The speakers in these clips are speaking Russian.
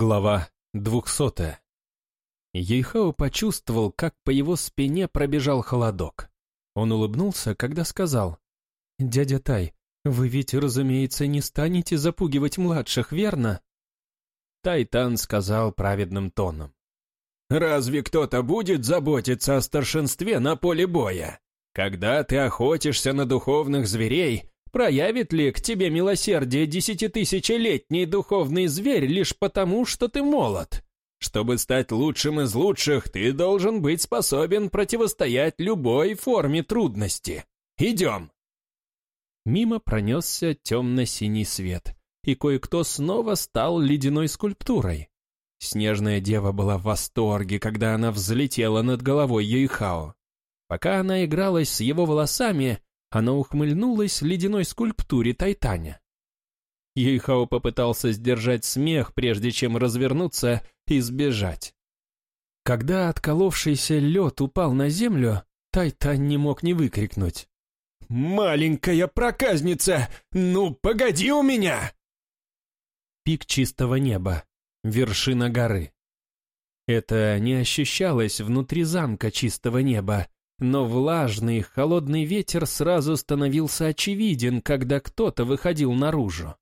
Глава двухсотая. Ейхао почувствовал, как по его спине пробежал холодок. Он улыбнулся, когда сказал, «Дядя Тай, вы ведь, разумеется, не станете запугивать младших, верно?» Тайтан сказал праведным тоном, «Разве кто-то будет заботиться о старшинстве на поле боя? Когда ты охотишься на духовных зверей, Проявит ли к тебе милосердие десятитысячелетний духовный зверь лишь потому, что ты молод? Чтобы стать лучшим из лучших, ты должен быть способен противостоять любой форме трудности. Идем!» Мимо пронесся темно-синий свет, и кое-кто снова стал ледяной скульптурой. Снежная дева была в восторге, когда она взлетела над головой Юйхао. Пока она игралась с его волосами, она ухмыльнулась ледяной скульптуре Тайтаня. Юйхао попытался сдержать смех, прежде чем развернуться и сбежать. Когда отколовшийся лед упал на землю, Тайтань не мог не выкрикнуть. «Маленькая проказница! Ну, погоди у меня!» Пик чистого неба. Вершина горы. Это не ощущалось внутри замка чистого неба, но влажный, холодный ветер сразу становился очевиден, когда кто-то выходил наружу.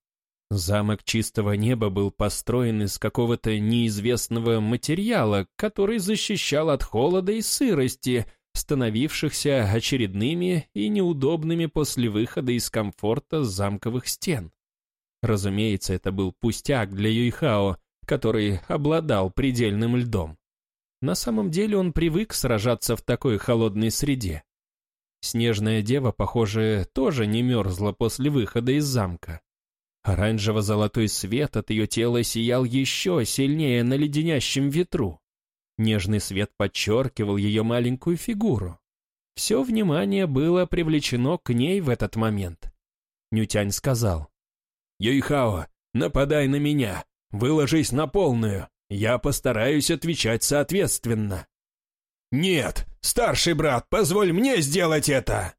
Замок чистого неба был построен из какого-то неизвестного материала, который защищал от холода и сырости, становившихся очередными и неудобными после выхода из комфорта замковых стен. Разумеется, это был пустяк для Юйхао, который обладал предельным льдом. На самом деле он привык сражаться в такой холодной среде. Снежная дева, похоже, тоже не мерзла после выхода из замка. Оранжево-золотой свет от ее тела сиял еще сильнее на леденящем ветру. Нежный свет подчеркивал ее маленькую фигуру. Все внимание было привлечено к ней в этот момент. Нютянь сказал. «Юйхао, нападай на меня, выложись на полную, я постараюсь отвечать соответственно». «Нет, старший брат, позволь мне сделать это!»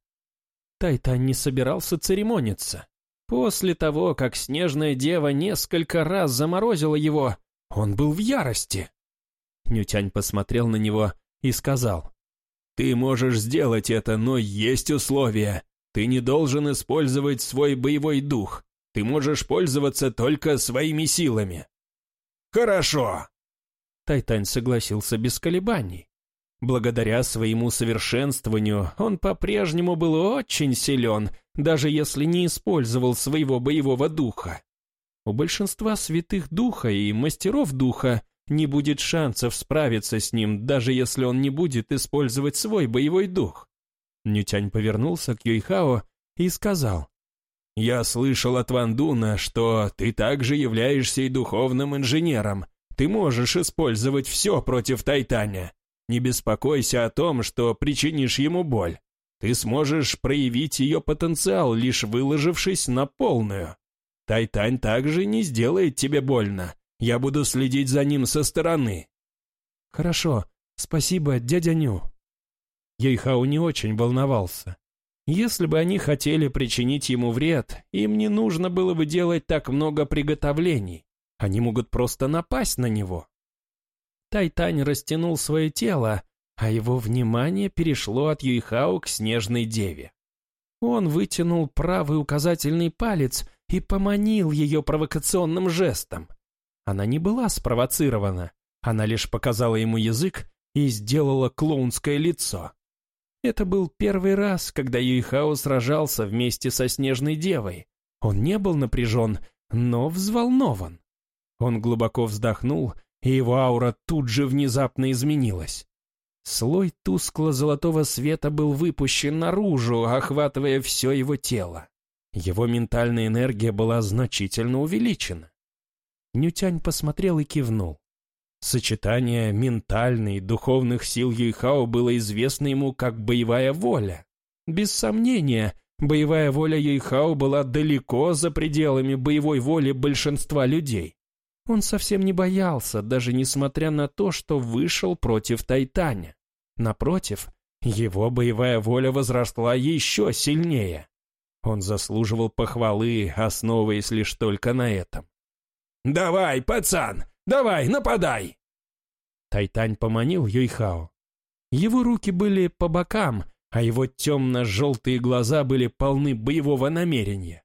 Тайтан не собирался церемониться. После того, как снежная дева несколько раз заморозила его, он был в ярости. Нютянь посмотрел на него и сказал, «Ты можешь сделать это, но есть условия. Ты не должен использовать свой боевой дух. Ты можешь пользоваться только своими силами. «Хорошо!» Тайтань согласился без колебаний. Благодаря своему совершенствованию он по-прежнему был очень силен, даже если не использовал своего боевого духа. У большинства святых духа и мастеров духа не будет шансов справиться с ним, даже если он не будет использовать свой боевой дух. Нютянь повернулся к Юйхао и сказал, я слышал от Вандуна, что ты также являешься и духовным инженером. Ты можешь использовать все против Тайтаня. Не беспокойся о том, что причинишь ему боль. Ты сможешь проявить ее потенциал, лишь выложившись на полную. Тайтань также не сделает тебе больно. Я буду следить за ним со стороны». «Хорошо, спасибо, дядя Ню». Ейхау не очень волновался. Если бы они хотели причинить ему вред, им не нужно было бы делать так много приготовлений. Они могут просто напасть на него. Тайтань растянул свое тело, а его внимание перешло от Юйхао к снежной деве. Он вытянул правый указательный палец и поманил ее провокационным жестом. Она не была спровоцирована, она лишь показала ему язык и сделала клоунское лицо. Это был первый раз, когда Юйхао сражался вместе со Снежной Девой. Он не был напряжен, но взволнован. Он глубоко вздохнул, и его аура тут же внезапно изменилась. Слой тускло-золотого света был выпущен наружу, охватывая все его тело. Его ментальная энергия была значительно увеличена. Нютянь посмотрел и кивнул. Сочетание ментальной и духовных сил Юйхао было известно ему как боевая воля. Без сомнения, боевая воля Юйхао была далеко за пределами боевой воли большинства людей. Он совсем не боялся, даже несмотря на то, что вышел против Тайтаня. Напротив, его боевая воля возросла еще сильнее. Он заслуживал похвалы, основываясь лишь только на этом. «Давай, пацан, Давай, нападай!» Тайтань поманил Юйхао. Его руки были по бокам, а его темно-желтые глаза были полны боевого намерения.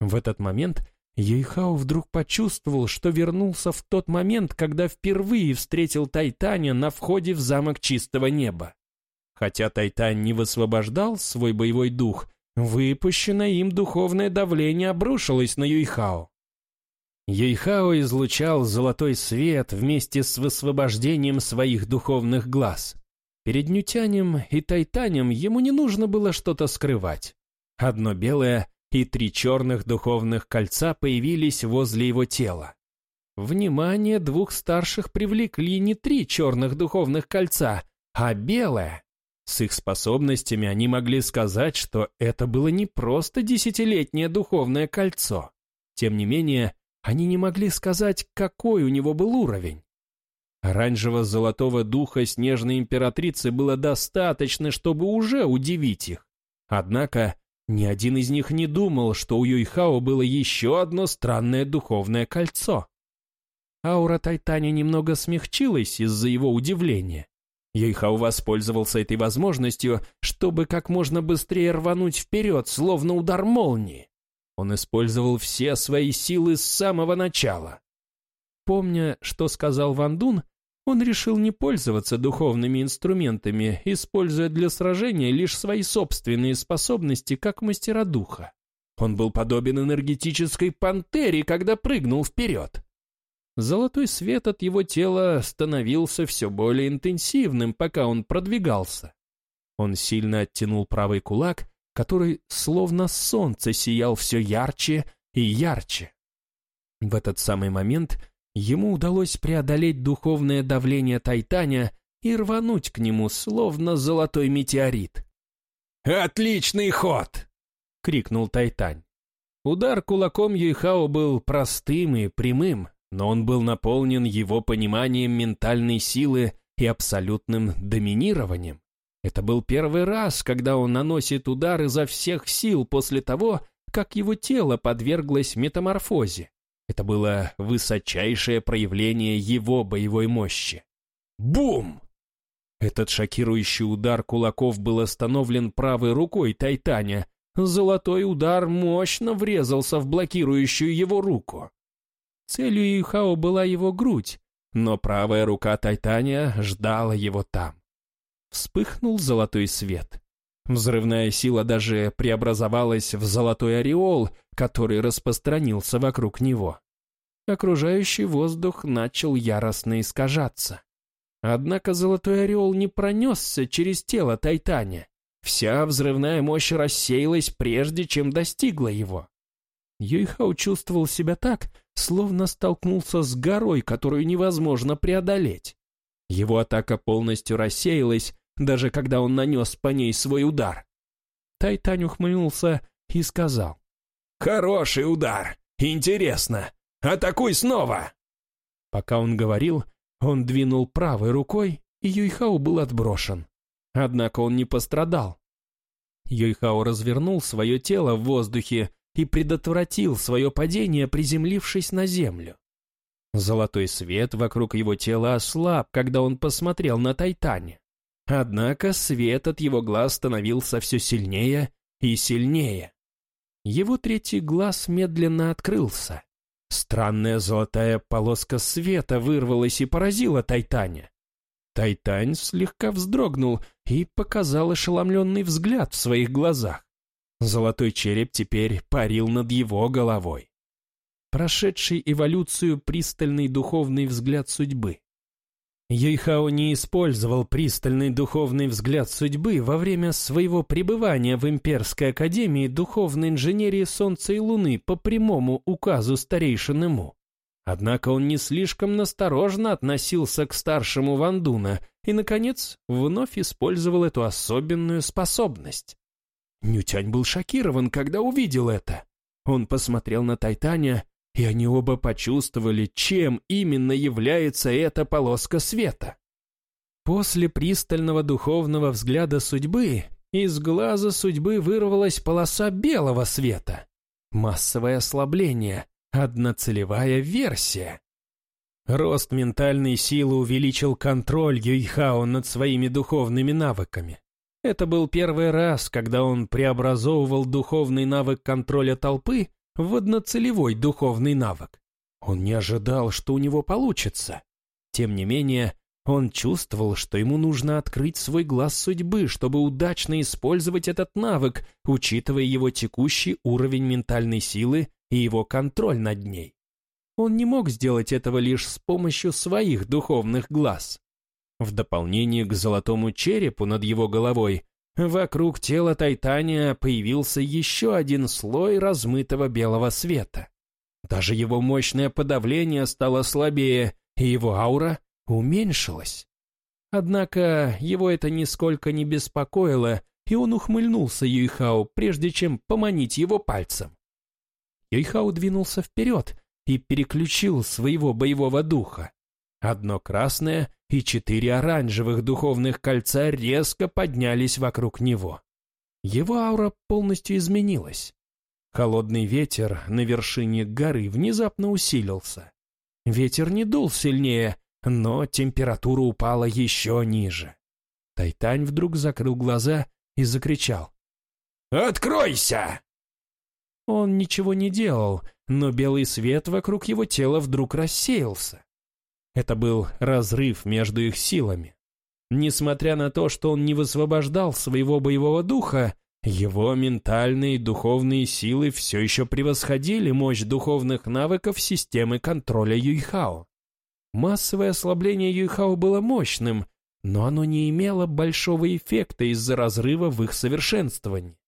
В этот момент Юйхао вдруг почувствовал, что вернулся в тот момент, когда впервые встретил Тайтаня на входе в замок чистого неба. Хотя Тайтань не высвобождал свой боевой дух, выпущенное им духовное давление обрушилось на Юйхао. Юйхао излучал золотой свет вместе с высвобождением своих духовных глаз. Перед Нютянем и Тайтанем ему не нужно было что-то скрывать. Одно белое и три черных духовных кольца появились возле его тела. Внимание двух старших привлекли не три черных духовных кольца, а белое. С их способностями они могли сказать, что это было не просто десятилетнее духовное кольцо. Тем не менее, они не могли сказать, какой у него был уровень. Оранжево-золотого духа снежной императрицы было достаточно, чтобы уже удивить их. Однако ни один из них не думал, что у Юйхао было еще одно странное духовное кольцо. Аура Тайтани немного смягчилась из-за его удивления. Юйхао воспользовался этой возможностью, чтобы как можно быстрее рвануть вперед, словно удар молнии. Он использовал все свои силы с самого начала. Помня, что сказал Ван Дун, он решил не пользоваться духовными инструментами, используя для сражения лишь свои собственные способности как мастера духа. Он был подобен энергетической пантере, когда прыгнул вперед. Золотой свет от его тела становился все более интенсивным, пока он продвигался. Он сильно оттянул правый кулак, который словно солнце сиял все ярче и ярче. В этот самый момент ему удалось преодолеть духовное давление Тайтаня и рвануть к нему, словно золотой метеорит. «Отличный ход!» — крикнул Тайтань. Удар кулаком Юйхао был простым и прямым, но он был наполнен его пониманием ментальной силы и абсолютным доминированием. Это был первый раз, когда он наносит удар изо всех сил после того, как его тело подверглось метаморфозе. Это было высочайшее проявление его боевой мощи. Бум! Этот шокирующий удар кулаков был остановлен правой рукой Тайтаня. Золотой удар мощно врезался в блокирующую его руку. Целью Юхао была его грудь, но правая рука Тайтаня ждала его там. Вспыхнул золотой свет. Взрывная сила даже преобразовалась в золотой ореол, который распространился вокруг него. Окружающий воздух начал яростно искажаться. Однако золотой ореол не пронесся через тело Тайтаня. Вся взрывная мощь рассеялась, прежде чем достигла его. Юйхау чувствовал себя так, словно столкнулся с горой, которую невозможно преодолеть. Его атака полностью рассеялась, даже когда он нанес по ней свой удар. Тайтань ухмыльнулся и сказал. «Хороший удар! Интересно! Атакуй снова!» Пока он говорил, он двинул правой рукой, и Юйхао был отброшен. Однако он не пострадал. Юйхао развернул свое тело в воздухе и предотвратил свое падение, приземлившись на землю. Золотой свет вокруг его тела ослаб, когда он посмотрел на Тайтане. Однако свет от его глаз становился все сильнее и сильнее. Его третий глаз медленно открылся. Странная золотая полоска света вырвалась и поразила Тайтаня. Тайтань слегка вздрогнул и показал ошеломленный взгляд в своих глазах. Золотой череп теперь парил над его головой. Прошедший эволюцию пристальный духовный взгляд судьбы. Юйхао не использовал пристальный духовный взгляд судьбы во время своего пребывания в Имперской Академии Духовной Инженерии Солнца и Луны по прямому указу старейшины Му. Однако он не слишком насторожно относился к старшему Вандуна и, наконец, вновь использовал эту особенную способность. Нютянь был шокирован, когда увидел это. Он посмотрел на Тайтаня и они оба почувствовали, чем именно является эта полоска света. После пристального духовного взгляда судьбы из глаза судьбы вырвалась полоса белого света. Массовое ослабление, одноцелевая версия. Рост ментальной силы увеличил контроль Юйхао над своими духовными навыками. Это был первый раз, когда он преобразовывал духовный навык контроля толпы в одноцелевой духовный навык. Он не ожидал, что у него получится. Тем не менее, он чувствовал, что ему нужно открыть свой глаз судьбы, чтобы удачно использовать этот навык, учитывая его текущий уровень ментальной силы и его контроль над ней. Он не мог сделать этого лишь с помощью своих духовных глаз. В дополнение к золотому черепу над его головой, вокруг тела Тайтания появился еще один слой размытого белого света. Даже его мощное подавление стало слабее, и его аура уменьшилась. Однако его это нисколько не беспокоило, и он ухмыльнулся Юйхао, прежде чем поманить его пальцем. Юйхао двинулся вперед и переключил своего боевого духа. Одно красное и четыре оранжевых духовных кольца резко поднялись вокруг него. Его аура полностью изменилась. Холодный ветер на вершине горы внезапно усилился. Ветер не дул сильнее, но температура упала еще ниже. Тайтань вдруг закрыл глаза и закричал. «Откройся!» Он ничего не делал, но белый свет вокруг его тела вдруг рассеялся. Это был разрыв между их силами. Несмотря на то, что он не высвобождал своего боевого духа, его ментальные и духовные силы все еще превосходили мощь духовных навыков системы контроля Юйхао. Массовое ослабление Юйхао было мощным, но оно не имело большого эффекта из-за разрыва в их совершенствовании.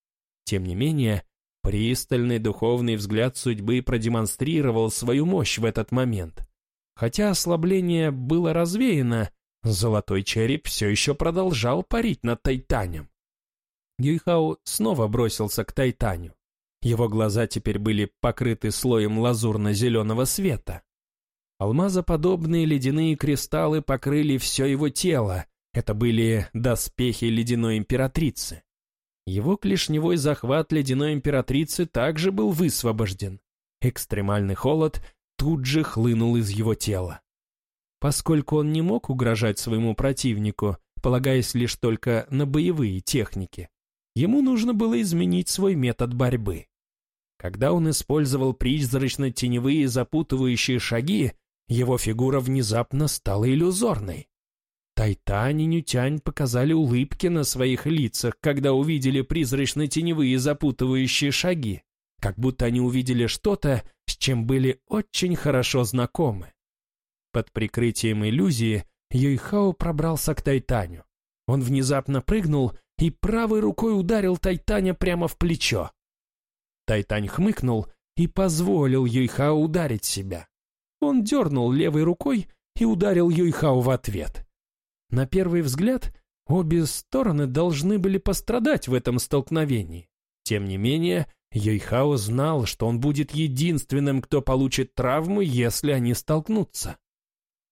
Тем не менее, пристальный духовный взгляд судьбы продемонстрировал свою мощь в этот момент. Хотя ослабление было развеяно, золотой череп все еще продолжал парить над Тайтанем. Юйхао снова бросился к Тайтаню. Его глаза теперь были покрыты слоем лазурно-зеленого света. Алмазоподобные ледяные кристаллы покрыли все его тело. Это были доспехи ледяной императрицы. Его клешневой захват ледяной императрицы также был высвобожден. Экстремальный холод тут же хлынул из его тела. Поскольку он не мог угрожать своему противнику, полагаясь лишь только на боевые техники, ему нужно было изменить свой метод борьбы. Когда он использовал призрачно-теневые запутывающие шаги, его фигура внезапно стала иллюзорной. Тайтань и Нютянь показали улыбки на своих лицах, когда увидели призрачно-теневые запутывающие шаги, как будто они увидели что-то, чем были очень хорошо знакомы. Под прикрытием иллюзии Юйхао пробрался к Тайтаню. Он внезапно прыгнул и правой рукой ударил Тайтаня прямо в плечо. Тайтань хмыкнул и позволил Юйхао ударить себя. Он дернул левой рукой и ударил Юйхао в ответ. На первый взгляд, обе стороны должны были пострадать в этом столкновении. Тем не менее, Юйхао знал, что он будет единственным, кто получит травму, если они столкнутся.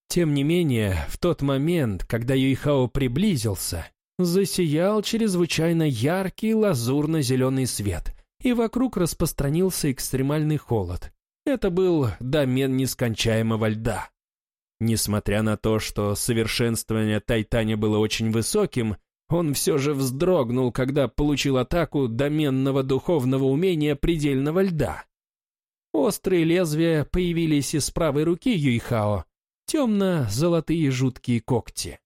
Тем не менее, в тот момент, когда Юйхао приблизился, засиял чрезвычайно яркий лазурно-зеленый свет, и вокруг распространился экстремальный холод. Это был домен нескончаемого льда. Несмотря на то, что совершенствование Тайтани было очень высоким, он все же вздрогнул, когда получил атаку доменного духовного умения предельного льда. Острые лезвия появились из правой руки Юйхао, темно-золотые жуткие когти.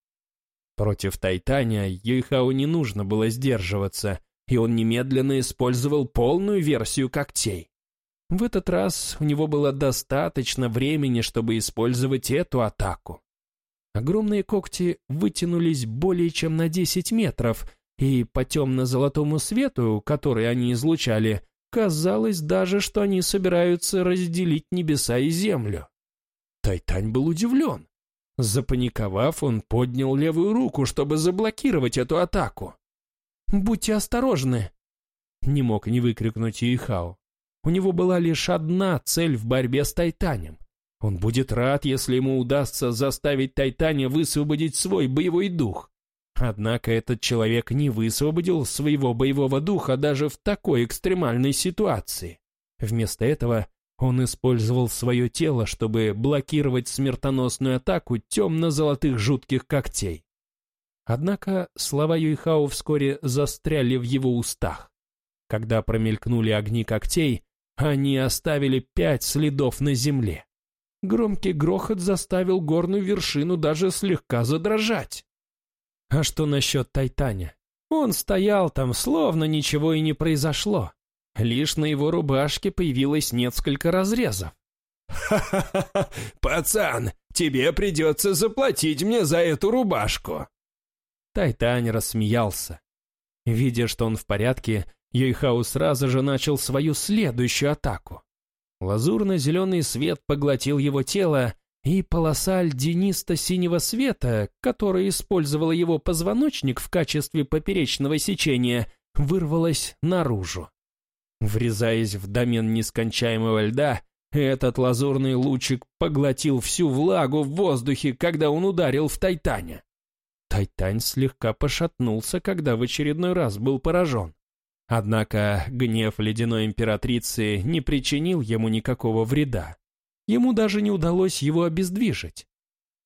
Против Тайтаня Юйхао не нужно было сдерживаться, и он немедленно использовал полную версию когтей. В этот раз у него было достаточно времени, чтобы использовать эту атаку. Огромные когти вытянулись более чем на 10 метров, и по темно-золотому свету, который они излучали, казалось даже, что они собираются разделить небеса и землю. Тайтань был удивлен. Запаниковав, он поднял левую руку, чтобы заблокировать эту атаку. «Будьте осторожны!» Не мог не выкрикнуть Юйхао. У него была лишь одна цель в борьбе с Тайтанем. Он будет рад, если ему удастся заставить Тайтаня высвободить свой боевой дух. Однако этот человек не высвободил своего боевого духа даже в такой экстремальной ситуации. Вместо этого Он использовал свое тело, чтобы блокировать смертоносную атаку темно-золотых жутких когтей. Однако слова Юйхао вскоре застряли в его устах. Когда промелькнули огни когтей, они оставили пять следов на земле. Громкий грохот заставил горную вершину даже слегка задрожать. А что насчет Тайтаня? Он стоял там, словно ничего и не произошло. Лишь на его рубашке появилось несколько разрезов. «Ха-ха-ха! Пацан, тебе придется заплатить мне за эту рубашку!» Тайтань рассмеялся. Видя, что он в порядке, Юйхау сразу же начал свою следующую атаку. Лазурно-зеленый свет поглотил его тело, и полоса альдиниста-синего света, которая использовала его позвоночник в качестве поперечного сечения, вырвалась наружу. Врезаясь в домен нескончаемого льда, этот лазурный лучик поглотил всю влагу в воздухе, когда он ударил в Тайтаня. Тайтань слегка пошатнулся, когда в очередной раз был поражен. Однако гнев ледяной императрицы не причинил ему никакого вреда. Ему даже не удалось его обездвижить.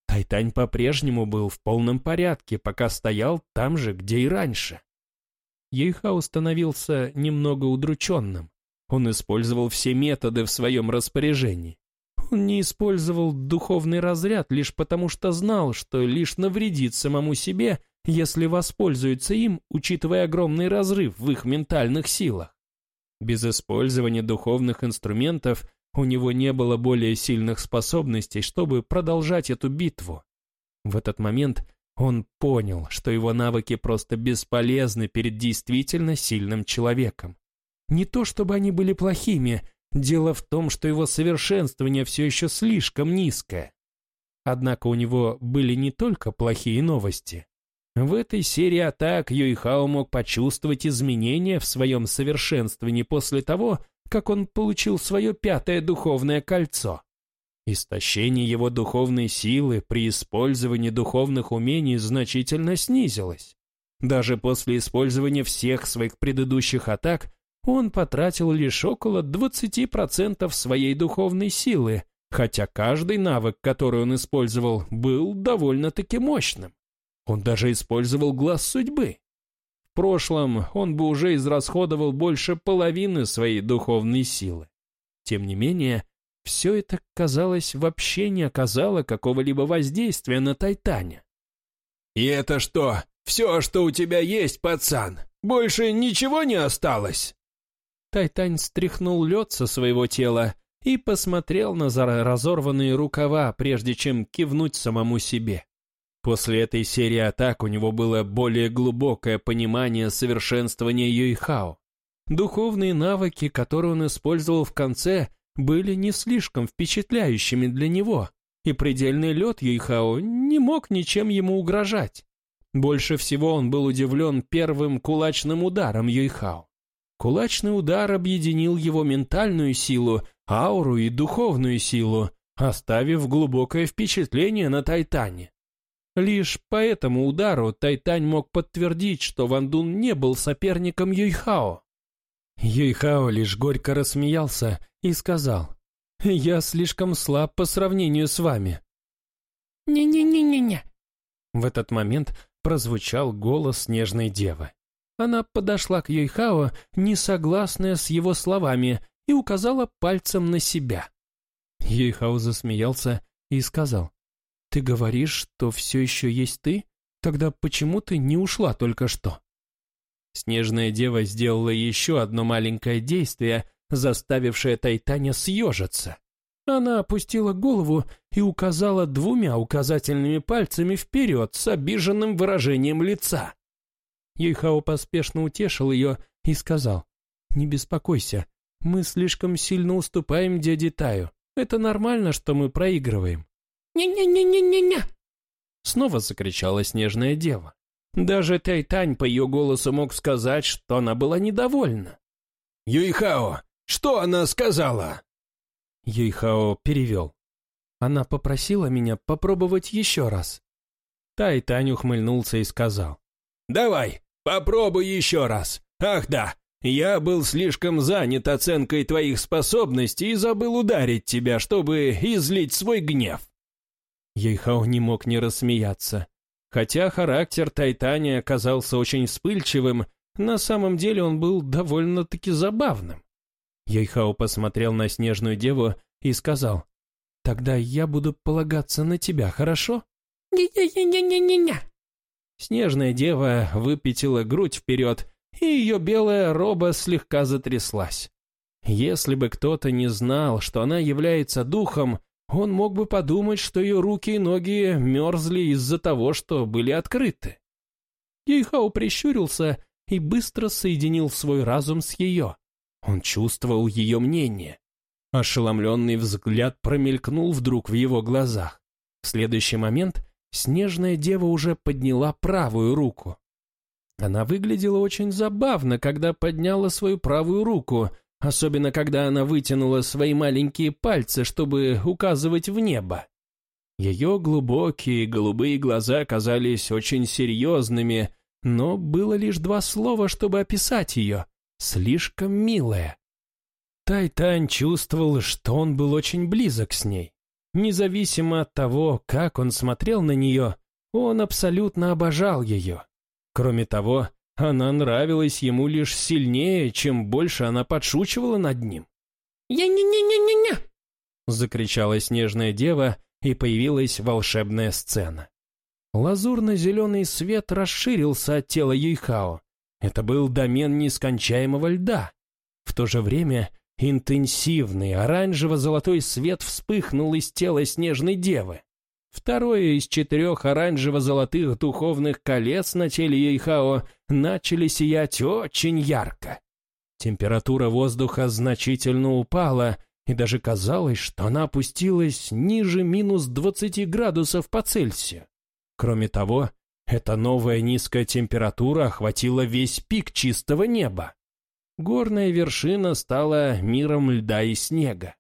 Тайтань по-прежнему был в полном порядке, пока стоял там же, где и раньше. Ейхау становился немного удрученным. Он использовал все методы в своем распоряжении. Он не использовал духовный разряд лишь потому, что знал, что лишь навредит самому себе, если воспользуется им, учитывая огромный разрыв в их ментальных силах. Без использования духовных инструментов у него не было более сильных способностей, чтобы продолжать эту битву. В этот момент он понял, что его навыки просто бесполезны перед действительно сильным человеком. Не то чтобы они были плохими, дело в том, что его совершенствование все еще слишком низкое. Однако у него были не только плохие новости. В этой серии атак Юйхао мог почувствовать изменения в своем совершенствовании после того, как он получил свое пятое духовное кольцо. Истощение его духовной силы при использовании духовных умений значительно снизилось. Даже после использования всех своих предыдущих атак он потратил лишь около 20% своей духовной силы, хотя каждый навык, который он использовал, был довольно-таки мощным. Он даже использовал глаз судьбы. В прошлом он бы уже израсходовал больше половины своей духовной силы. Тем не менее, все это, казалось, вообще не оказало какого-либо воздействия на Тайтаня. «И это что, все, что у тебя есть, пацан? Больше ничего не осталось?» Тайтань стряхнул лед со своего тела и посмотрел на разорванные рукава, прежде чем кивнуть самому себе. После этой серии атак у него было более глубокое понимание совершенствования Юйхао. Духовные навыки, которые он использовал в конце, были не слишком впечатляющими для него, и предельный лед Юйхао не мог ничем ему угрожать. Больше всего он был удивлен первым кулачным ударом Юйхао. Кулачный удар объединил его ментальную силу, ауру и духовную силу, оставив глубокое впечатление на Тайтане. Лишь по этому удару Тайтань мог подтвердить, что Ван Дун не был соперником Юйхао. Юйхао лишь горько рассмеялся и сказал, «Я слишком слаб по сравнению с вами». «Не-не-не-не-не». В этот момент прозвучал голос Снежной Девы. Она подошла к Юйхао, не согласная с его словами, и указала пальцем на себя. Юйхао засмеялся и сказал, «Ты говоришь, что все еще есть ты? Тогда почему ты не ушла только что?» Снежная дева сделала еще одно маленькое действие, заставившее Тайтаня съежиться. Она опустила голову и указала двумя указательными пальцами вперед с обиженным выражением лица. Юйхао поспешно утешил ее и сказал, «Не беспокойся, мы слишком сильно уступаем дяде Таю. Это нормально, что мы проигрываем. «Не-не-не-не-не-не!» Снова закричала снежная дева. Даже Тайтань по ее голосу мог сказать, что она была недовольна. «Юйхао, что она сказала?» Юйхао перевел. Она попросила меня попробовать еще раз. Тайтань ухмыльнулся и сказал. «Давай, попробуй еще раз. Ах да, Я был слишком занят оценкой твоих способностей и забыл ударить тебя, чтобы излить свой гнев». Ейхао не мог не рассмеяться. Хотя характер Тайтани оказался очень вспыльчивым, на самом деле он был довольно-таки забавным. Ейхао посмотрел на снежную деву и сказал, «Тогда я буду полагаться на тебя, хорошо?» «Не-не-не-не-не-не!» Снежная дева выпятила грудь вперед и ее белая роба слегка затряслась. Если бы кто-то не знал, что она является духом, он мог бы подумать, что ее руки и ноги мерзли из-за того, что были открыты. Ейхау прищурился и быстро соединил свой разум с ее. Он чувствовал ее мнение. Ошеломленный взгляд промелькнул вдруг в его глазах. В следующий момент снежная дева уже подняла правую руку. Она выглядела очень забавно, когда подняла свою правую руку, особенно когда она вытянула свои маленькие пальцы, чтобы указывать в небо. Ее глубокие голубые глаза казались очень серьезными, но было лишь два слова, чтобы описать ее. Слишком милая. Тайтань чувствовал, что он был очень близок с ней. Независимо от того, как он смотрел на нее, он абсолютно обожал ее. Кроме того, она нравилась ему лишь сильнее, чем больше она подшучивала над ним. «Я-не-не-не-не-не!» закричала снежная дева, и появилась волшебная сцена. Лазурно-зеленый свет расширился от тела Юйхао. Это был домен нескончаемого льда. В то же время интенсивный оранжево-золотой свет вспыхнул из тела снежной девы. Второе из четырех оранжево-золотых духовных колец на теле Ейхао начали сиять очень ярко. Температура воздуха значительно упала, и даже казалось, что она опустилась ниже минус 20 градусов по Цельсию. Кроме того, эта новая низкая температура охватила весь пик чистого неба. Горная вершина стала миром льда и снега.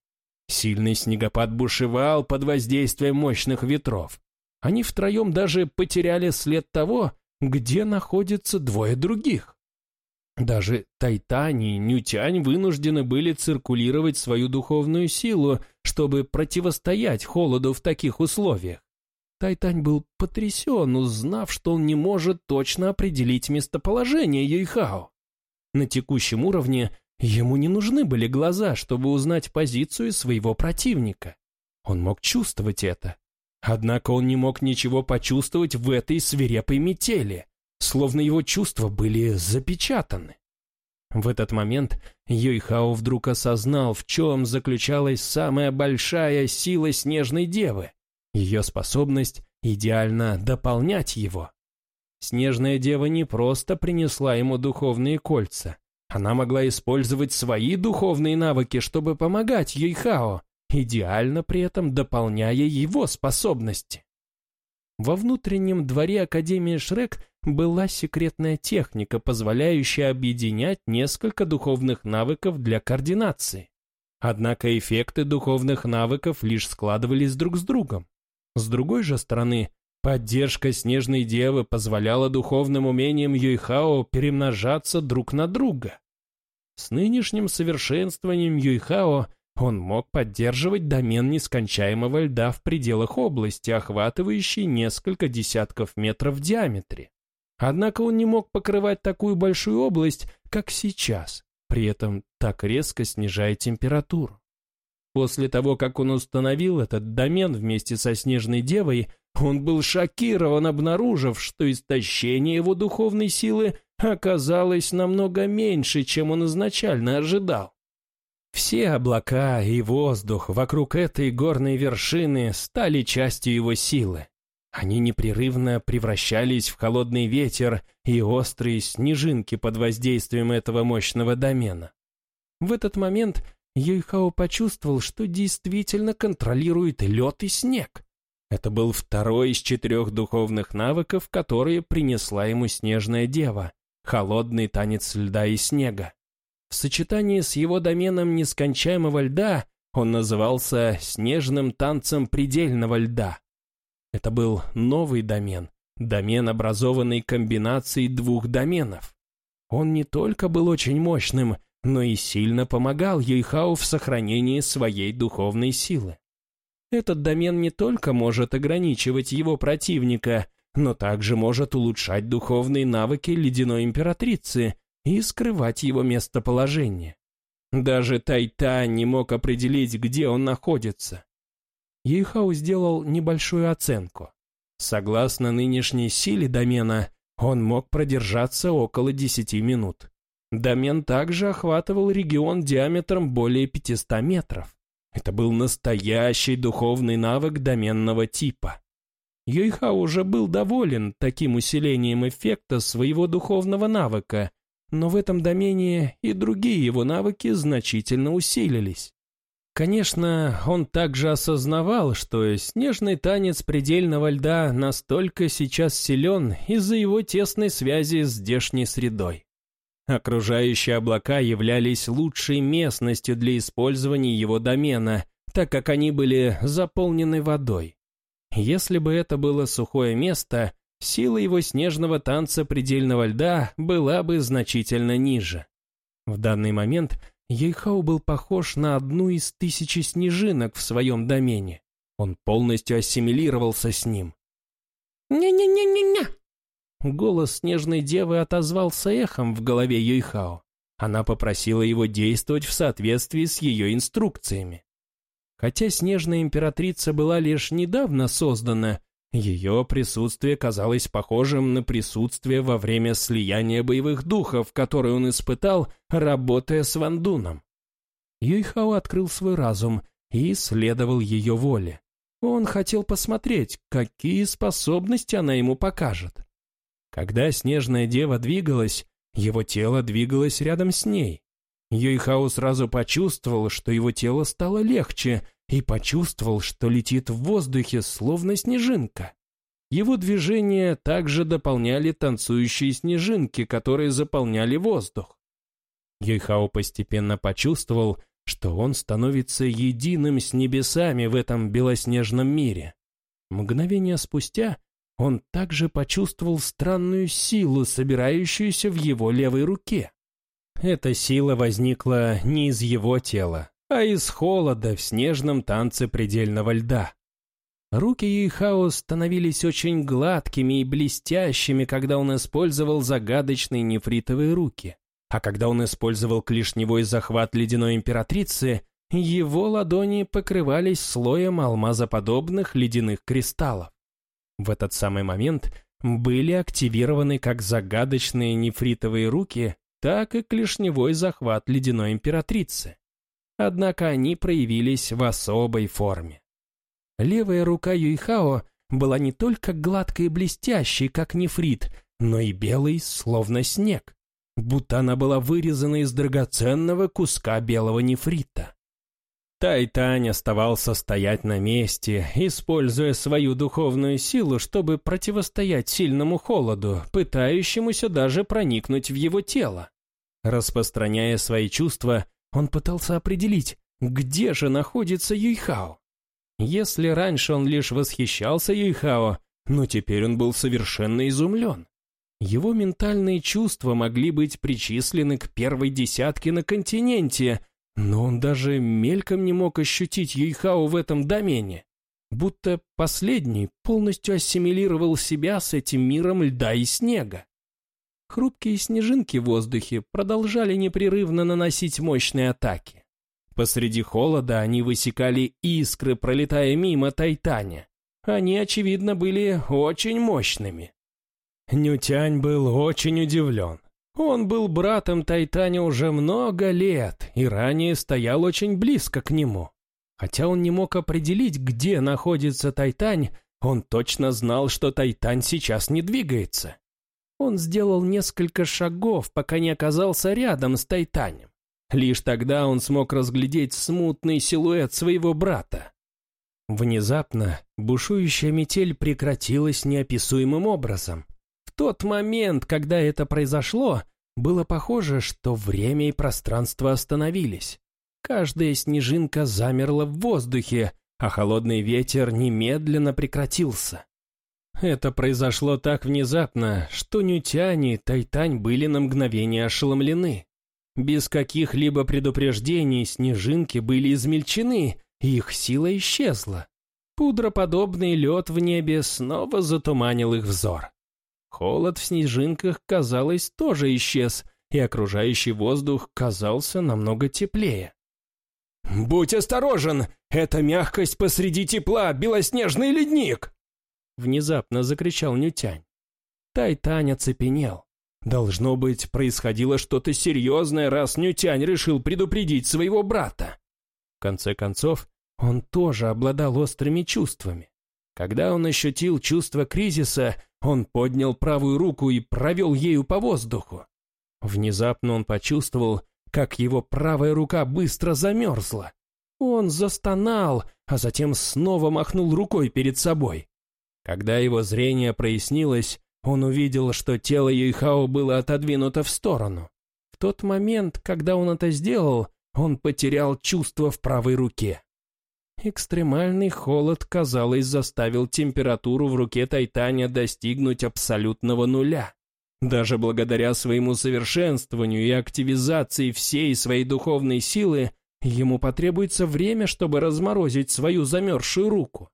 Сильный снегопад бушевал под воздействием мощных ветров. Они втроем даже потеряли след того, где находятся двое других. Даже Тайтань и Нютянь вынуждены были циркулировать свою духовную силу, чтобы противостоять холоду в таких условиях. Тайтань был потрясен, узнав, что он не может точно определить местоположение Юйхао. На текущем уровне Ему не нужны были глаза, чтобы узнать позицию своего противника. Он мог чувствовать это. Однако он не мог ничего почувствовать в этой свирепой метели, словно его чувства были запечатаны. В этот момент Юйхао вдруг осознал, в чем заключалась самая большая сила Снежной Девы, ее способность идеально дополнять его. Снежная Дева не просто принесла ему духовные кольца, она могла использовать свои духовные навыки, чтобы помогать Юйхао, идеально при этом дополняя его способности. Во внутреннем дворе Академии Шрек была секретная техника, позволяющая объединять несколько духовных навыков для координации. Однако эффекты духовных навыков лишь складывались друг с другом. С другой же стороны, поддержка Снежной Девы позволяла духовным умениям Юйхао перемножаться друг на друга. С нынешним совершенствованием Юйхао он мог поддерживать домен нескончаемого льда в пределах области, охватывающей несколько десятков метров в диаметре. Однако он не мог покрывать такую большую область, как сейчас, при этом так резко снижая температуру. После того, как он установил этот домен вместе со Снежной Девой, он был шокирован, обнаружив, что истощение его духовной силы оказалось намного меньше, чем он изначально ожидал. Все облака и воздух вокруг этой горной вершины стали частью его силы. Они непрерывно превращались в холодный ветер и острые снежинки под воздействием этого мощного домена. В этот момент Юйхао почувствовал, что действительно контролирует лед и снег. Это был второй из четырех духовных навыков, которые принесла ему Снежная Дева холодный танец льда и снега. В сочетании с его доменом нескончаемого льда он назывался снежным танцем предельного льда. Это был новый домен, домен, образованный комбинацией двух доменов. Он не только был очень мощным, но и сильно помогал Юйхау в сохранении своей духовной силы. Этот домен не только может ограничивать его противника, но также может улучшать духовные навыки ледяной императрицы и скрывать его местоположение. Даже Тайтань не мог определить, где он находится. Ейхау сделал небольшую оценку. Согласно нынешней силе домена, он мог продержаться около 10 минут. Домен также охватывал регион диаметром более 500 метров. Это был настоящий духовный навык доменного типа. Юйха уже был доволен таким усилением эффекта своего духовного навыка, но в этом домене и другие его навыки значительно усилились. Конечно, он также осознавал, что снежный танец предельного льда настолько сейчас силен из-за его тесной связи с здешней средой. Окружающие облака являлись лучшей местностью для использования его домена, так как они были заполнены водой. Если бы это было сухое место, сила его снежного танца предельного льда была бы значительно ниже. В данный момент Ейхау был похож на одну из тысячи снежинок в своем домене. Он полностью ассимилировался с ним. «Не-не-не-не-не!» Голос снежной девы отозвался эхом в голове Юйхао. Она попросила его действовать в соответствии с ее инструкциями. Хотя снежная императрица была лишь недавно создана, ее присутствие казалось похожим на присутствие во время слияния боевых духов, которое он испытал, работая с Вандуном. Юйхао открыл свой разум и исследовал ее воле. Он хотел посмотреть, какие способности она ему покажет. Когда снежная дева двигалась, его тело двигалось рядом с ней. Юйхао сразу почувствовал, что его тело стало легче, и почувствовал, что летит в воздухе, словно снежинка. Его движения также дополняли танцующие снежинки, которые заполняли воздух. Юйхао постепенно почувствовал, что он становится единым с небесами в этом белоснежном мире. Мгновение спустя он также почувствовал странную силу, собирающуюся в его левой руке. Эта сила возникла не из его тела, а из холода в снежном танце предельного льда. Руки Юйхао становились очень гладкими и блестящими, когда он использовал загадочные нефритовые руки. А когда он использовал клешневой захват ледяной императрицы, его ладони покрывались слоем алмазоподобных ледяных кристаллов. В этот самый момент были активированы как загадочные нефритовые руки, так и клешневой захват ледяной императрицы. Однако они проявились в особой форме. Левая рука Юйхао была не только гладкой и блестящей, как нефрит, но и белой, словно снег, будто она была вырезана из драгоценного куска белого нефрита. Тайтань оставался стоять на месте, используя свою духовную силу, чтобы противостоять сильному холоду, пытающемуся даже проникнуть в его тело. Распространяя свои чувства, он пытался определить, где же находится Юйхао. Если раньше он лишь восхищался Юйхао, но теперь он был совершенно изумлен. Его ментальные чувства могли быть причислены к первой десятке на континенте, но он даже мельком не мог ощутить Юйхао в этом домене, будто последний полностью ассимилировал себя с этим миром льда и снега. Хрупкие снежинки в воздухе продолжали непрерывно наносить мощные атаки. Посреди холода они высекали искры, пролетая мимо Тайтаня. Они, очевидно, были очень мощными. Нютянь был очень удивлен. Он был братом Тайтаня уже много лет и ранее стоял очень близко к нему. Хотя он не мог определить, где находится Тайтань, он точно знал, что Тайтань сейчас не двигается. Он сделал несколько шагов, пока не оказался рядом с Тайтанем. Лишь тогда он смог разглядеть смутный силуэт своего брата. Внезапно бушующая метель прекратилась неописуемым образом тот момент, когда это произошло, было похоже, что время и пространство остановились. Каждая снежинка замерла в воздухе, а холодный ветер немедленно прекратился. Это произошло так внезапно, что Нютянь и Тайтань были на мгновение ошеломлены. Без каких-либо предупреждений снежинки были измельчены, и их сила исчезла. Пудроподобный лед в небе снова затуманил их взор. Холод в снежинках, казалось, тоже исчез, и окружающий воздух казался намного теплее. «Будь осторожен! Это мягкость посреди тепла, белоснежный ледник!» Внезапно закричал Нютянь. Тайтань оцепенел. Должно быть, происходило что-то серьезное, раз Нютянь решил предупредить своего брата. В конце концов, он тоже обладал острыми чувствами. Когда он ощутил чувство кризиса, он поднял правую руку и провел ею по воздуху. Внезапно он почувствовал, как его правая рука быстро замерзла. Он застонал, а затем снова махнул рукой перед собой. Когда его зрение прояснилось, он увидел, что тело Юйхао было отодвинуто в сторону. В тот момент, когда он это сделал, он потерял чувство в правой руке. Экстремальный холод, казалось, заставил температуру в руке Тайтаня достигнуть абсолютного нуля. Даже благодаря своему совершенствованию и активизации всей своей духовной силы, ему потребуется время, чтобы разморозить свою замерзшую руку.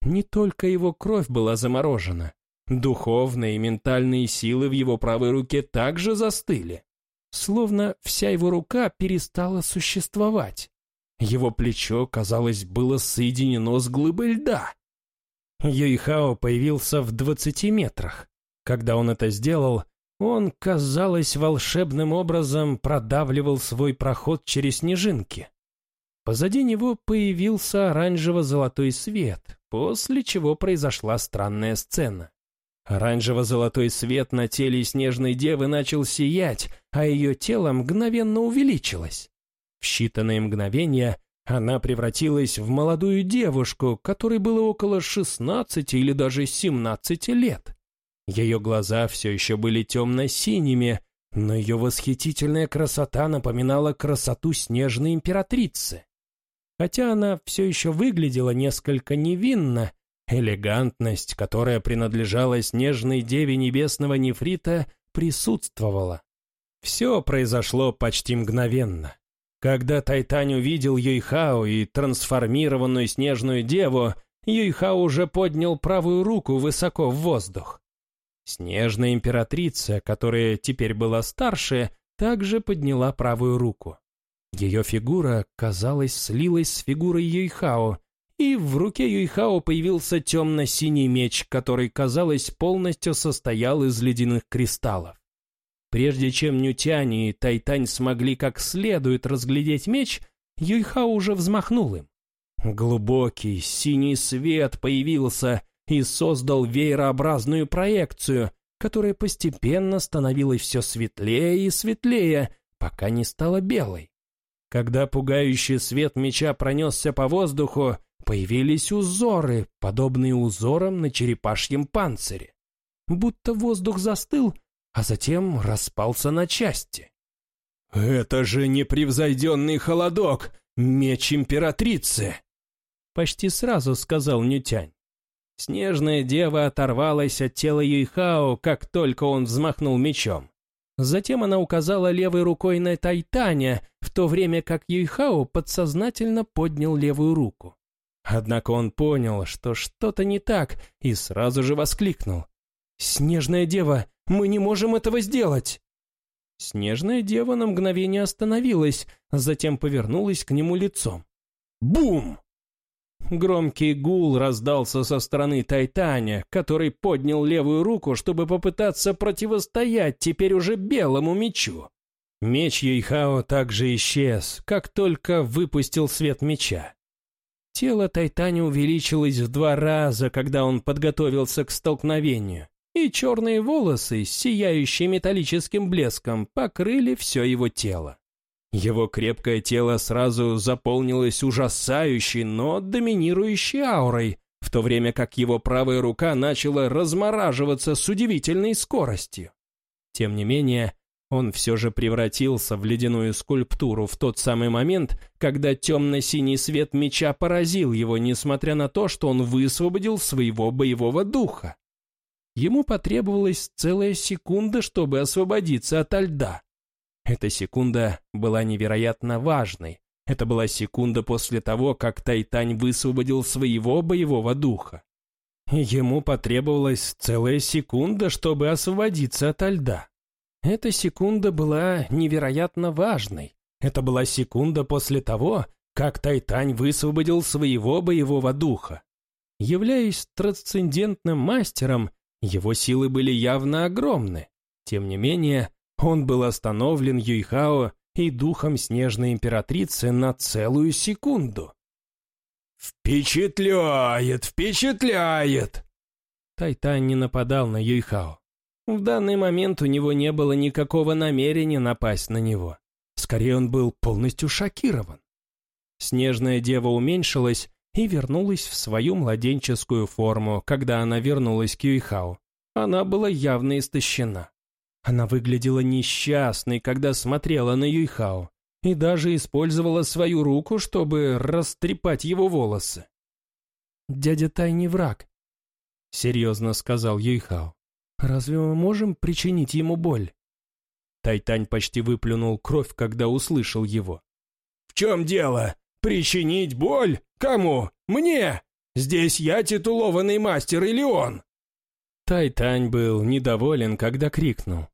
Не только его кровь была заморожена, духовные и ментальные силы в его правой руке также застыли. Словно вся его рука перестала существовать. Его плечо, казалось, было соединено с глыбой льда. Юйхао появился в двадцати метрах. Когда он это сделал, он, казалось, волшебным образом продавливал свой проход через снежинки. Позади него появился оранжево-золотой свет, после чего произошла странная сцена. Оранжево-золотой свет на теле снежной девы начал сиять, а ее тело мгновенно увеличилось. В считанные мгновения она превратилась в молодую девушку, которой было около 16 или даже 17 лет. Ее глаза все еще были темно-синими, но ее восхитительная красота напоминала красоту снежной императрицы. Хотя она все еще выглядела несколько невинно, элегантность, которая принадлежала снежной деве небесного нефрита, присутствовала. Все произошло почти мгновенно. Когда Тайтань увидел Юйхао и трансформированную снежную деву, Юйхао уже поднял правую руку высоко в воздух. Снежная императрица, которая теперь была старше, также подняла правую руку. Ее фигура, казалось, слилась с фигурой Юйхао, и в руке Юйхао появился темно-синий меч, который, казалось, полностью состоял из ледяных кристаллов. Прежде чем Нютянь и Тайтань смогли как следует разглядеть меч, Юйхао уже взмахнул им. Глубокий синий свет появился и создал веерообразную проекцию, которая постепенно становилась все светлее и светлее, пока не стала белой. Когда пугающий свет меча пронесся по воздуху, появились узоры, подобные узорам на черепашьем панцире. Будто воздух застыл, а затем распался на части. «Это же непревзойденный холодок! Меч императрицы!» Почти сразу сказал Нютянь. Снежная дева оторвалась от тела Юйхао, как только он взмахнул мечом. Затем она указала левой рукой на Тайтаня, в то время как Юйхао подсознательно поднял левую руку. Однако он понял, что что-то не так, и сразу же воскликнул. «Снежная дева, мы не можем этого сделать!» Снежная дева на мгновение остановилась, затем повернулась к нему лицом. Бум! Громкий гул раздался со стороны Тайтаня, который поднял левую руку, чтобы попытаться противостоять теперь уже белому мечу. Меч Юйхао также исчез, как только выпустил свет меча. Тело Тайтаня увеличилось в два раза, когда он подготовился к столкновению, и черные волосы, сияющие металлическим блеском, покрыли все его тело. Его крепкое тело сразу заполнилось ужасающей, но доминирующей аурой, в то время как его правая рука начала размораживаться с удивительной скоростью. Тем не менее, он все же превратился в ледяную скульптуру в тот самый момент, когда темно-синий свет меча поразил его, несмотря на то, что он высвободил своего боевого духа. Ему потребовалась целая секунда, чтобы освободиться от льда. Эта секунда была невероятно важной. Это была секунда после того, как Тайтань высвободил своего боевого духа. Ему потребовалась целая секунда, чтобы освободиться от льда. Эта секунда была невероятно важной. Это была секунда после того, как Тайтань высвободил своего боевого духа. Являясь трансцендентным мастером, его силы были явно огромны. Тем не менее, он был остановлен Юйхао и духом Снежной Императрицы на целую секунду. «Впечатляет, впечатляет!» Тайтань не нападал на Юйхао. В данный момент у него не было никакого намерения напасть на него. Скорее, он был полностью шокирован. Снежная дева уменьшилась и вернулась в свою младенческую форму, когда она вернулась к Юйхао. Она была явно истощена. Она выглядела несчастной, когда смотрела на Юйхао, и даже использовала свою руку, чтобы растрепать его волосы. «Дядя Тай не враг», — серьезно сказал Юйхао. «Разве мы можем причинить ему боль?» Тайтань почти выплюнул кровь, когда услышал его. «В чем дело? Причинить боль? Кому? Мне? Здесь я титулованный мастер или он?» Тайтань был недоволен, когда крикнул.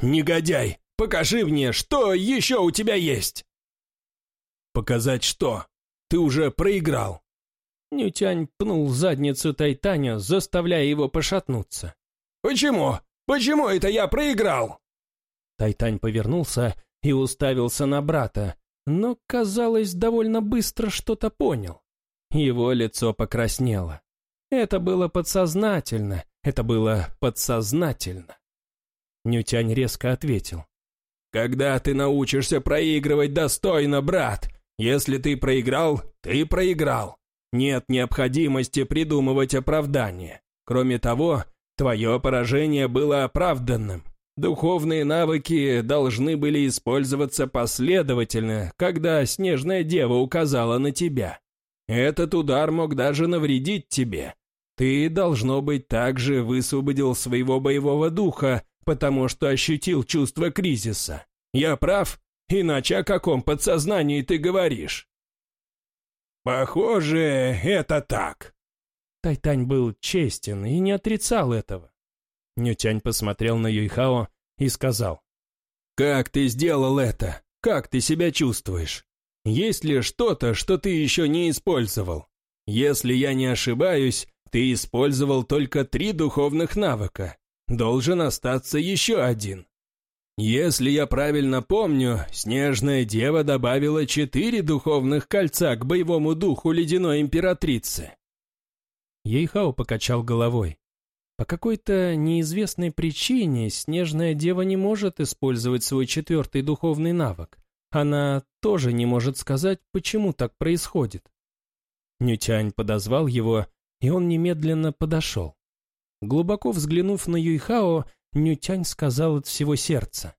«Негодяй, покажи мне, что еще у тебя есть!» «Показать что? Ты уже проиграл!» Нютянь пнул задницу Тайтаня, заставляя его пошатнуться. «Почему? Почему это я проиграл?» Тайтань повернулся и уставился на брата, но, казалось, довольно быстро что-то понял. Его лицо покраснело. Это было подсознательно, это было подсознательно. Нютянь резко ответил. «Когда ты научишься проигрывать достойно, брат? Если ты проиграл, ты проиграл. Нет необходимости придумывать оправдание. Кроме того, твое поражение было оправданным. Духовные навыки должны были использоваться последовательно, когда Снежная Дева указала на тебя. Этот удар мог даже навредить тебе. Ты, должно быть, также высвободил своего боевого духа, потому что ощутил чувство кризиса. Я прав? Иначе о каком подсознании ты говоришь? Похоже, это так. Тайтань был честен и не отрицал этого. Нютянь посмотрел на Юйхао и сказал. «Как ты сделал это? Как ты себя чувствуешь? Есть ли что-то, что ты еще не использовал? Если я не ошибаюсь, ты использовал только три духовных навыка. Должен остаться еще один. Если я правильно помню, Снежная Дева добавила четыре духовных кольца к боевому духу Ледяной Императрицы. Ейхао покачал головой. По какой-то неизвестной причине Снежная Дева не может использовать свой четвертый духовный навык. Она тоже не может сказать, почему так происходит. Нютянь подозвал его, и он немедленно подошел. Глубоко взглянув на Юйхао, Нютянь сказал от всего сердца.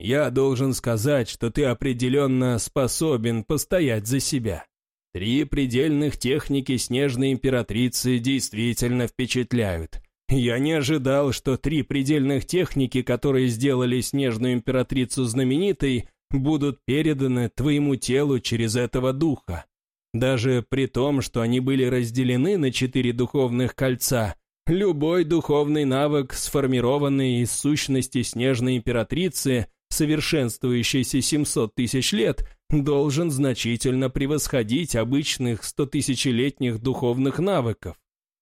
«Я должен сказать, что ты определенно способен постоять за себя. Три предельных техники Снежной Императрицы действительно впечатляют. Я не ожидал, что три предельных техники, которые сделали Снежную Императрицу знаменитой, будут переданы твоему телу через этого духа. Даже при том, что они были разделены на четыре духовных кольца, любой духовный навык, сформированный из сущности Снежной Императрицы, совершенствующейся 700 тысяч лет, должен значительно превосходить обычных стотысячелетних духовных навыков.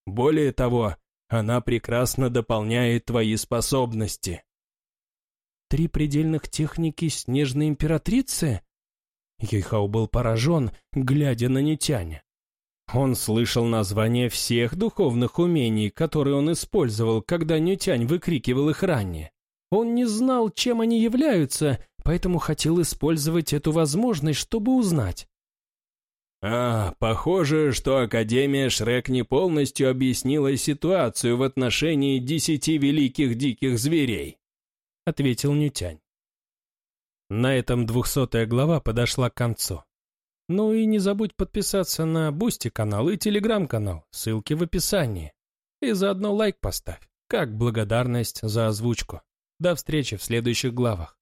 Более того, она прекрасно дополняет твои способности. Три предельных техники Снежной Императрицы? Ейхау был поражен, глядя на Нитяня. Он слышал названия всех духовных умений, которые он использовал, когда Нютянь выкрикивал их ранее. Он не знал, чем они являются, поэтому хотел использовать эту возможность, чтобы узнать. «А, похоже, что Академия Шрек не полностью объяснила ситуацию в отношении десяти великих диких зверей», — ответил Нютянь. На этом двухсотая глава подошла к концу. Ну и не забудь подписаться на Бусти канал и Телеграм канал, ссылки в описании. И заодно лайк поставь, как благодарность за озвучку. До встречи в следующих главах.